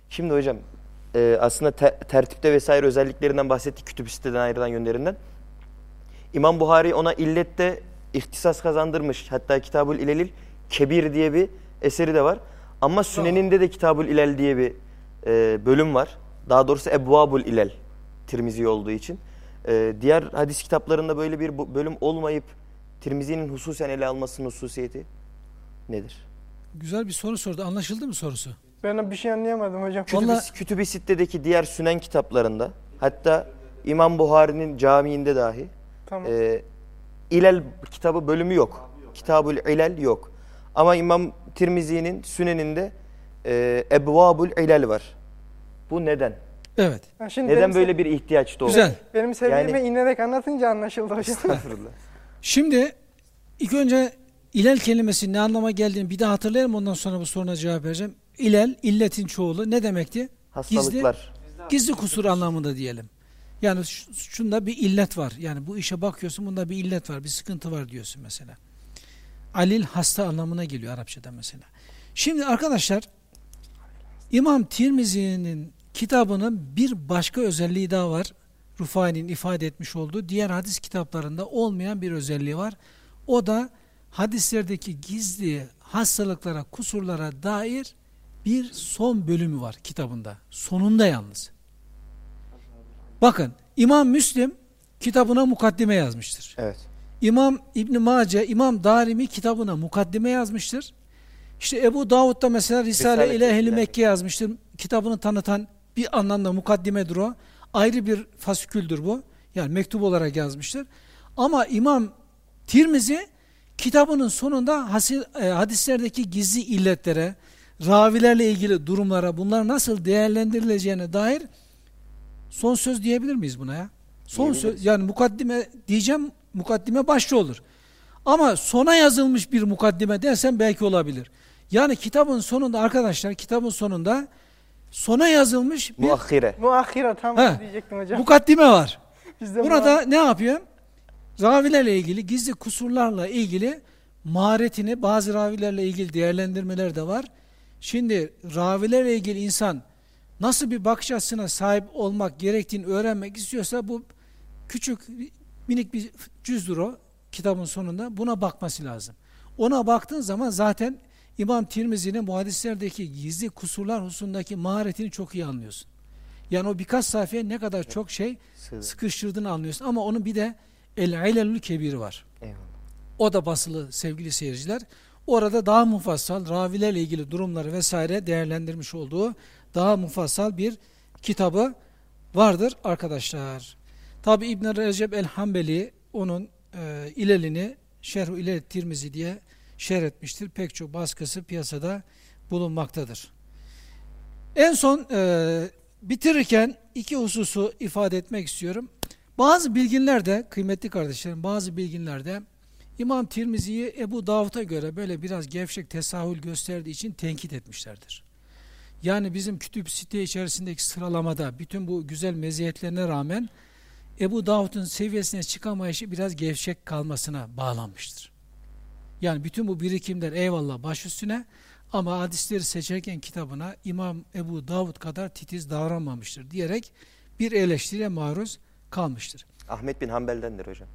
Şimdi hocam e, aslında te- tertipte vesaire özelliklerinden bahsettik kütüb siteden ayrılan yönlerinden. İmam Buhari ona illette ihtisas kazandırmış. Hatta Kitabul İlelil Kebir diye bir eseri de var. Ama Sünen'inde de Kitabul İlel diye bir e, bölüm var. Daha doğrusu Ebvabul İlel Tirmizi olduğu için. E, diğer hadis kitaplarında böyle bir bölüm olmayıp Tirmizi'nin hususen ele almasının hususiyeti nedir? Güzel bir soru sordu. Anlaşıldı mı sorusu? Ben bir şey anlayamadım hocam. Kütüb-i, Vallahi- Kütüb-i Sitte'deki diğer Sünen kitaplarında hatta İmam Buhari'nin camiinde dahi Tamam. e, İlel kitabı bölümü yok. Kitabul İlel yok. Ama İmam Tirmizi'nin Sünen'inde e, Ebvabul İlel var. Bu neden? Evet. Ha, şimdi Neden benim, böyle bir ihtiyaç doğdu? Güzel. benim seviyeme Yani- inerek anlatınca anlaşıldı hocam. Estağfurullah. *laughs* Şimdi ilk önce ilel kelimesinin ne anlama geldiğini bir daha hatırlayalım ondan sonra bu soruna cevap vereceğim. İlel, illetin çoğulu ne demekti? Hastalıklar. Gizli kusur anlamında diyelim. Yani şunda bir illet var. Yani bu işe bakıyorsun bunda bir illet var, bir sıkıntı var diyorsun mesela. Alil hasta anlamına geliyor Arapçada mesela. Şimdi arkadaşlar İmam Tirmizi'nin kitabının bir başka özelliği daha var. Rufai'nin ifade etmiş olduğu diğer hadis kitaplarında olmayan bir özelliği var. O da hadislerdeki gizli hastalıklara, kusurlara dair bir son bölümü var kitabında. Sonunda yalnız. Bakın İmam Müslim kitabına mukaddime yazmıştır. Evet. İmam İbn Mace, İmam Darimi kitabına mukaddime yazmıştır. İşte Ebu Davud da mesela Risale ile Ehli. Mekke yazmıştır. Kitabını tanıtan bir anlamda mukaddimedir o. Ayrı bir fasiküldür bu. Yani mektup olarak yazmıştır. Ama İmam Tirmizi kitabının sonunda e, hadislerdeki gizli illetlere, ravilerle ilgili durumlara, bunlar nasıl değerlendirileceğine dair son söz diyebilir miyiz buna ya? Son Diyebiliriz. söz yani mukaddime diyeceğim mukaddime başta olur. Ama sona yazılmış bir mukaddime dersen belki olabilir. Yani kitabın sonunda arkadaşlar kitabın sonunda sona yazılmış bir Muahhire. Muahhira tam He. diyecektim hocam. mukaddime var. *laughs* Burada ne yapıyor? Ravilerle ilgili gizli kusurlarla ilgili maharetini bazı ravilerle ilgili değerlendirmeler de var. Şimdi ravilerle ilgili insan nasıl bir bakış açısına sahip olmak gerektiğini öğrenmek istiyorsa bu küçük minik bir cüzdür o kitabın sonunda buna bakması lazım. Ona baktığın zaman zaten İmam Tirmizi'nin bu hadislerdeki gizli kusurlar hususundaki maharetini çok iyi anlıyorsun. Yani o birkaç sayfaya ne kadar çok şey sıkıştırdığını anlıyorsun. Ama onun bir de El İlelül Kebir var. Eyvallah. O da basılı sevgili seyirciler. Orada daha mufassal ravilerle ilgili durumları vesaire değerlendirmiş olduğu daha mufassal bir kitabı vardır arkadaşlar. Tabi İbn Recep el Hanbeli onun e, ilelini Şerh-ü İlel Tirmizi diye şerh etmiştir. Pek çok baskısı piyasada bulunmaktadır. En son e, bitirirken iki hususu ifade etmek istiyorum. Bazı bilginlerde, kıymetli kardeşlerim, bazı bilginlerde İmam Tirmizi'yi Ebu Davud'a göre böyle biraz gevşek tesahül gösterdiği için tenkit etmişlerdir. Yani bizim kütüp site içerisindeki sıralamada bütün bu güzel meziyetlerine rağmen Ebu Davud'un seviyesine çıkamayışı biraz gevşek kalmasına bağlanmıştır. Yani bütün bu birikimler eyvallah baş üstüne ama hadisleri seçerken kitabına İmam Ebu Davud kadar titiz davranmamıştır diyerek bir eleştiriye maruz kalmıştır. Ahmet bin Hanbel'dendir hocam.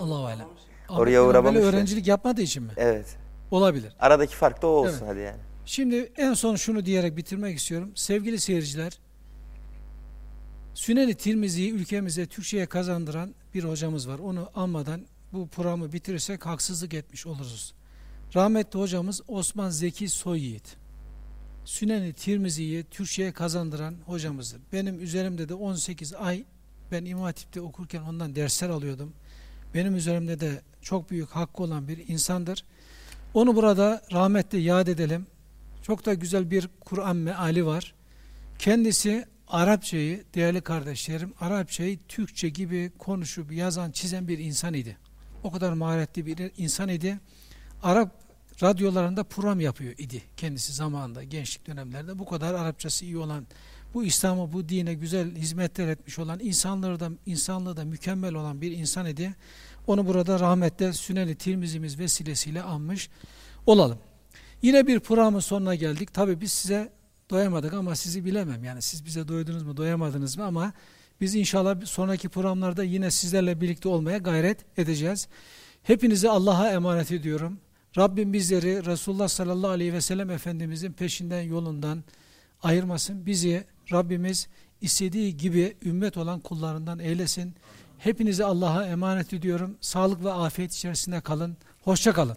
Allahu alem. Oraya uğramamış öğrencilik yapmadığı için mi? Evet. Olabilir. Aradaki fark da o olsun Evet. hadi yani. Şimdi en son şunu diyerek bitirmek istiyorum. Sevgili seyirciler, Süneni Tirmizi'yi ülkemize Türkçe'ye kazandıran bir hocamız var. Onu anmadan bu programı bitirirsek haksızlık etmiş oluruz. Rahmetli hocamız Osman Zeki Soyyiğit. Süneni Tirmizi'yi Türkçe'ye kazandıran hocamızdır. Benim üzerimde de 18 ay ben İmam Hatip'te okurken ondan dersler alıyordum. Benim üzerimde de çok büyük hakkı olan bir insandır. Onu burada rahmetle yad edelim. Çok da güzel bir Kur'an meali var. Kendisi Arapçayı değerli kardeşlerim Arapçayı Türkçe gibi konuşup yazan çizen bir insan idi. O kadar maharetli bir insan idi. Arap radyolarında program yapıyor idi kendisi zamanında gençlik dönemlerinde. Bu kadar Arapçası iyi olan bu İslam'a bu dine güzel hizmetler etmiş olan insanları da insanlığı da mükemmel olan bir insan idi. Onu burada rahmetle Süneni Tirmizimiz vesilesiyle anmış olalım. Yine bir programın sonuna geldik. Tabi biz size doyamadık ama sizi bilemem. Yani siz bize doydunuz mu, doyamadınız mı ama biz inşallah sonraki programlarda yine sizlerle birlikte olmaya gayret edeceğiz. Hepinizi Allah'a emanet ediyorum. Rabbim bizleri Resulullah sallallahu aleyhi ve sellem Efendimizin peşinden yolundan ayırmasın. Bizi Rabbimiz istediği gibi ümmet olan kullarından eylesin. Hepinizi Allah'a emanet ediyorum. Sağlık ve afiyet içerisinde kalın. Hoşça kalın.